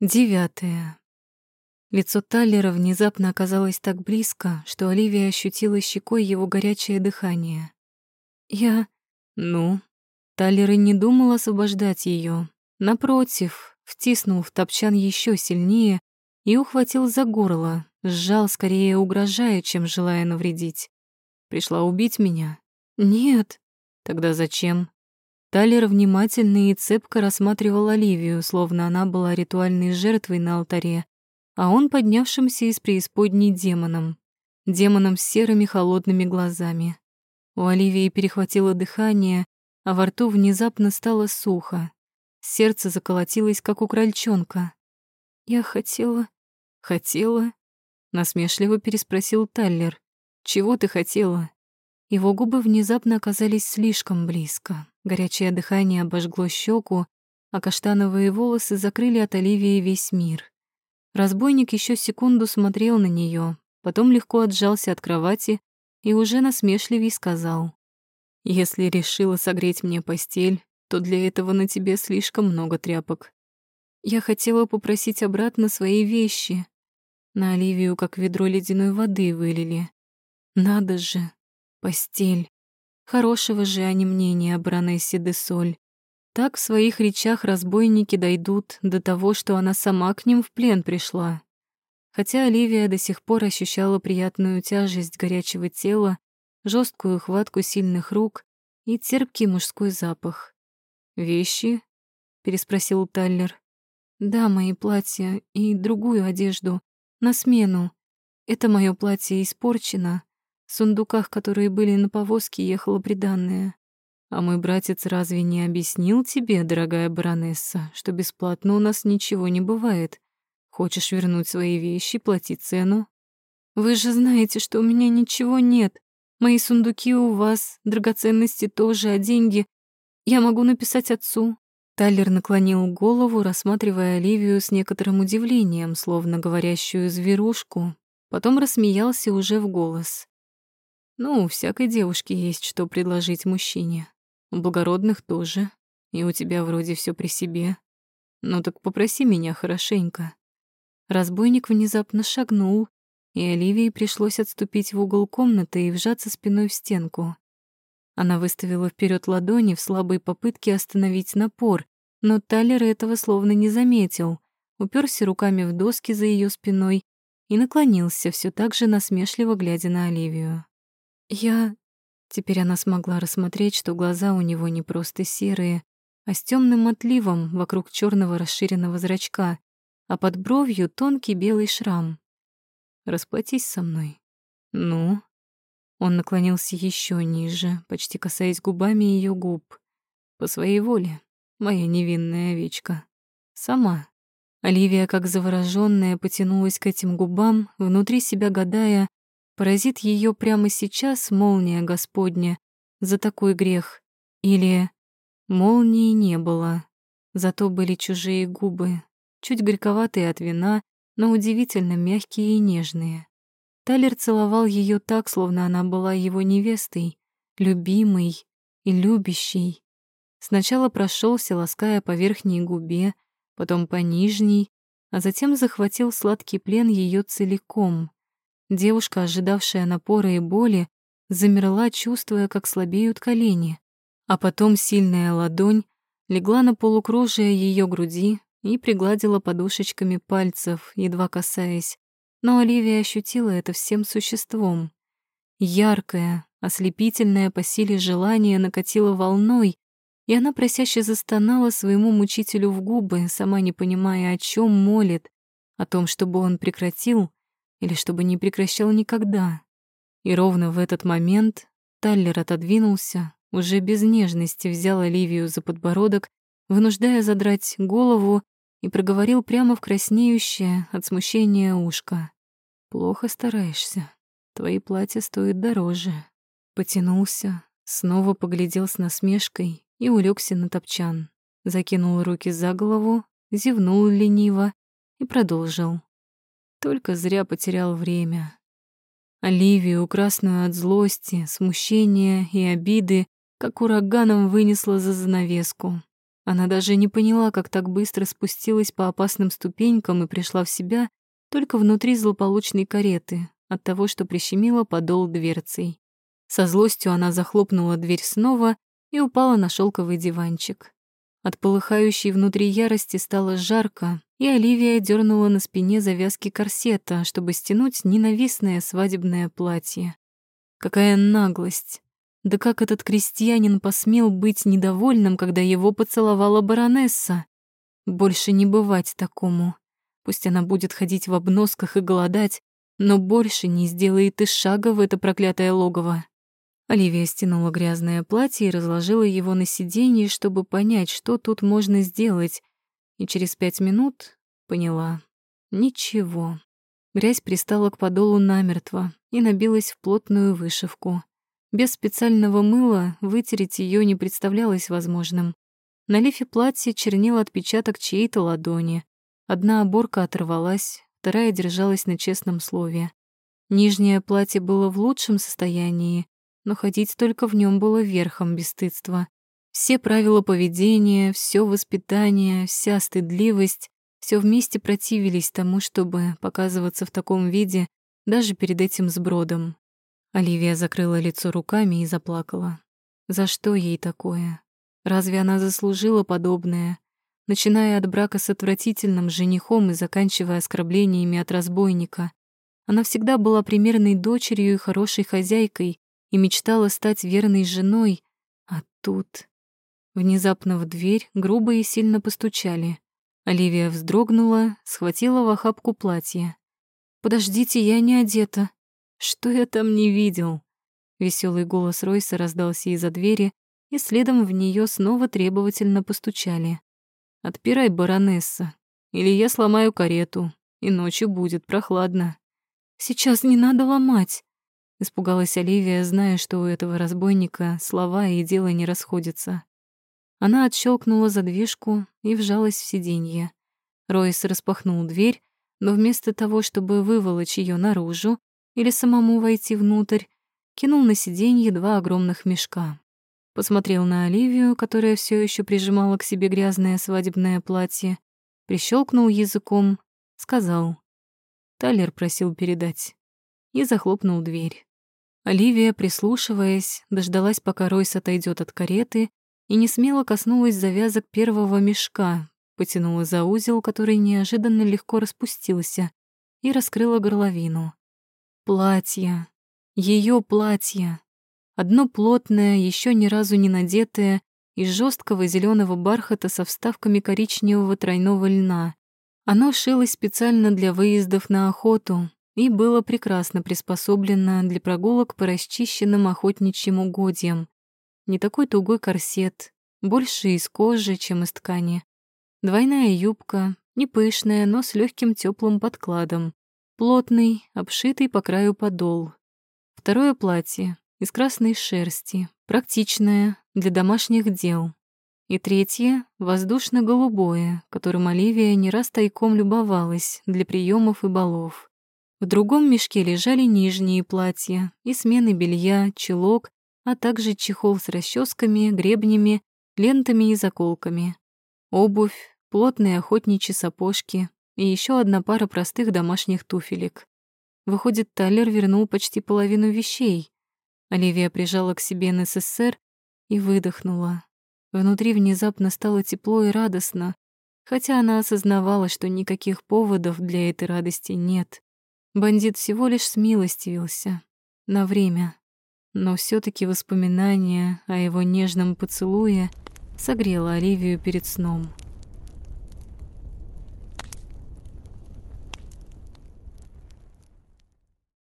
Девятое. Лицо Таллера внезапно оказалось так близко, что Оливия ощутила щекой его горячее дыхание. «Я...» «Ну?» Таллер и не думал освобождать ее. Напротив, втиснул в топчан еще сильнее и ухватил за горло, сжал скорее угрожая, чем желая навредить. «Пришла убить меня?» «Нет». «Тогда зачем?» Талер внимательно и цепко рассматривал Оливию, словно она была ритуальной жертвой на алтаре, а он поднявшимся из преисподней демоном. Демоном с серыми холодными глазами. У Оливии перехватило дыхание, а во рту внезапно стало сухо. Сердце заколотилось, как у крольчонка. «Я хотела...» «Хотела?» — насмешливо переспросил Таллер. «Чего ты хотела?» Его губы внезапно оказались слишком близко. Горячее дыхание обожгло щеку, а каштановые волосы закрыли от Оливии весь мир. Разбойник еще секунду смотрел на нее, потом легко отжался от кровати и уже насмешливей сказал. «Если решила согреть мне постель, то для этого на тебе слишком много тряпок. Я хотела попросить обратно свои вещи. На Оливию как ведро ледяной воды вылили. Надо же, постель. Хорошего же они мнения о баронессе де Соль. Так в своих речах разбойники дойдут до того, что она сама к ним в плен пришла. Хотя Оливия до сих пор ощущала приятную тяжесть горячего тела, жесткую хватку сильных рук и терпкий мужской запах. «Вещи?» — переспросил Таллер. «Да, мои платья и другую одежду. На смену. Это мое платье испорчено, в сундуках, которые были на повозке, ехала приданное. А мой братец разве не объяснил тебе, дорогая баронесса, что бесплатно у нас ничего не бывает? Хочешь вернуть свои вещи, плати цену? Вы же знаете, что у меня ничего нет. Мои сундуки у вас, драгоценности тоже, а деньги... Я могу написать отцу. Тайлер наклонил голову, рассматривая Оливию с некоторым удивлением, словно говорящую зверушку, потом рассмеялся уже в голос. Ну, у всякой девушки есть что предложить мужчине. У благородных тоже. И у тебя вроде все при себе. Ну так попроси меня хорошенько. Разбойник внезапно шагнул, и Оливии пришлось отступить в угол комнаты и вжаться спиной в стенку. Она выставила вперед ладони в слабой попытке остановить напор, но Талер этого словно не заметил, уперся руками в доски за ее спиной и наклонился, все так же насмешливо глядя на Оливию. Я... Теперь она смогла рассмотреть, что глаза у него не просто серые, а с темным отливом вокруг черного расширенного зрачка, а под бровью тонкий белый шрам. «Расплатись со мной». «Ну?» Он наклонился еще ниже, почти касаясь губами ее губ. «По своей воле, моя невинная овечка. Сама». Оливия, как заворожённая, потянулась к этим губам, внутри себя гадая, Поразит ее прямо сейчас молния Господня за такой грех. Или молнии не было, зато были чужие губы, чуть горьковатые от вина, но удивительно мягкие и нежные. Талер целовал ее так, словно она была его невестой, любимой и любящей. Сначала прошелся, лаская по верхней губе, потом по нижней, а затем захватил сладкий плен ее целиком. Девушка, ожидавшая напора и боли, замерла, чувствуя, как слабеют колени. А потом сильная ладонь легла на полукружие ее груди и пригладила подушечками пальцев, едва касаясь. Но Оливия ощутила это всем существом. Яркое, ослепительное по силе желание накатило волной, и она просяще застонала своему мучителю в губы, сама не понимая, о чем молит, о том, чтобы он прекратил, или чтобы не прекращал никогда. И ровно в этот момент Таллер отодвинулся, уже без нежности взял Оливию за подбородок, вынуждая задрать голову и проговорил прямо в краснеющее от смущения ушко. «Плохо стараешься. Твои платья стоят дороже». Потянулся, снова поглядел с насмешкой и улегся на топчан. Закинул руки за голову, зевнул лениво и продолжил. Только зря потерял время. Оливию, красную от злости, смущения и обиды, как ураганом вынесла за занавеску. Она даже не поняла, как так быстро спустилась по опасным ступенькам и пришла в себя только внутри злополучной кареты от того, что прищемила подол дверцей. Со злостью она захлопнула дверь снова и упала на шелковый диванчик. От полыхающей внутри ярости стало жарко, и Оливия дернула на спине завязки корсета, чтобы стянуть ненавистное свадебное платье. Какая наглость! Да как этот крестьянин посмел быть недовольным, когда его поцеловала баронесса? Больше не бывать такому. Пусть она будет ходить в обносках и голодать, но больше не сделает и шага в это проклятое логово. Оливия стянула грязное платье и разложила его на сиденье, чтобы понять, что тут можно сделать, и через пять минут поняла — ничего. Грязь пристала к подолу намертво и набилась в плотную вышивку. Без специального мыла вытереть ее не представлялось возможным. На лифе платья чернил отпечаток чьей-то ладони. Одна оборка оторвалась, вторая держалась на честном слове. Нижнее платье было в лучшем состоянии, но ходить только в нем было верхом бесстыдства. Все правила поведения, все воспитание, вся стыдливость, все вместе противились тому, чтобы показываться в таком виде даже перед этим сбродом. Оливия закрыла лицо руками и заплакала. За что ей такое? Разве она заслужила подобное? Начиная от брака с отвратительным женихом и заканчивая оскорблениями от разбойника. Она всегда была примерной дочерью и хорошей хозяйкой, и мечтала стать верной женой, а тут... Внезапно в дверь грубо и сильно постучали. Оливия вздрогнула, схватила в охапку платье. «Подождите, я не одета. Что я там не видел?» Веселый голос Ройса раздался из-за двери, и следом в нее снова требовательно постучали. «Отпирай, баронесса, или я сломаю карету, и ночью будет прохладно». «Сейчас не надо ломать», Испугалась Оливия, зная, что у этого разбойника слова и дело не расходятся. Она отщелкнула задвижку и вжалась в сиденье. Ройс распахнул дверь, но вместо того, чтобы выволочь ее наружу или самому войти внутрь, кинул на сиденье два огромных мешка. Посмотрел на Оливию, которая все еще прижимала к себе грязное свадебное платье, прищелкнул языком, сказал. Талер просил передать. И захлопнул дверь. Оливия, прислушиваясь, дождалась, пока Ройс отойдет от кареты, и не смело коснулась завязок первого мешка, потянула за узел, который неожиданно легко распустился, и раскрыла горловину. Платье. ее платье. Одно плотное, еще ни разу не надетое, из жесткого зеленого бархата со вставками коричневого тройного льна. Оно шилось специально для выездов на охоту, и было прекрасно приспособлено для прогулок по расчищенным охотничьим угодьям. Не такой тугой корсет, больше из кожи, чем из ткани. Двойная юбка, не пышная, но с легким теплым подкладом. Плотный, обшитый по краю подол. Второе платье из красной шерсти, практичное, для домашних дел. И третье — воздушно-голубое, которым Оливия не раз тайком любовалась для приемов и балов. В другом мешке лежали нижние платья и смены белья, чулок, а также чехол с расческами, гребнями, лентами и заколками. Обувь, плотные охотничьи сапожки и еще одна пара простых домашних туфелек. Выходит, Талер вернул почти половину вещей. Оливия прижала к себе НССР и выдохнула. Внутри внезапно стало тепло и радостно, хотя она осознавала, что никаких поводов для этой радости нет. Бандит всего лишь смилостивился. На время. Но все таки воспоминание о его нежном поцелуе согрело Оливию перед сном.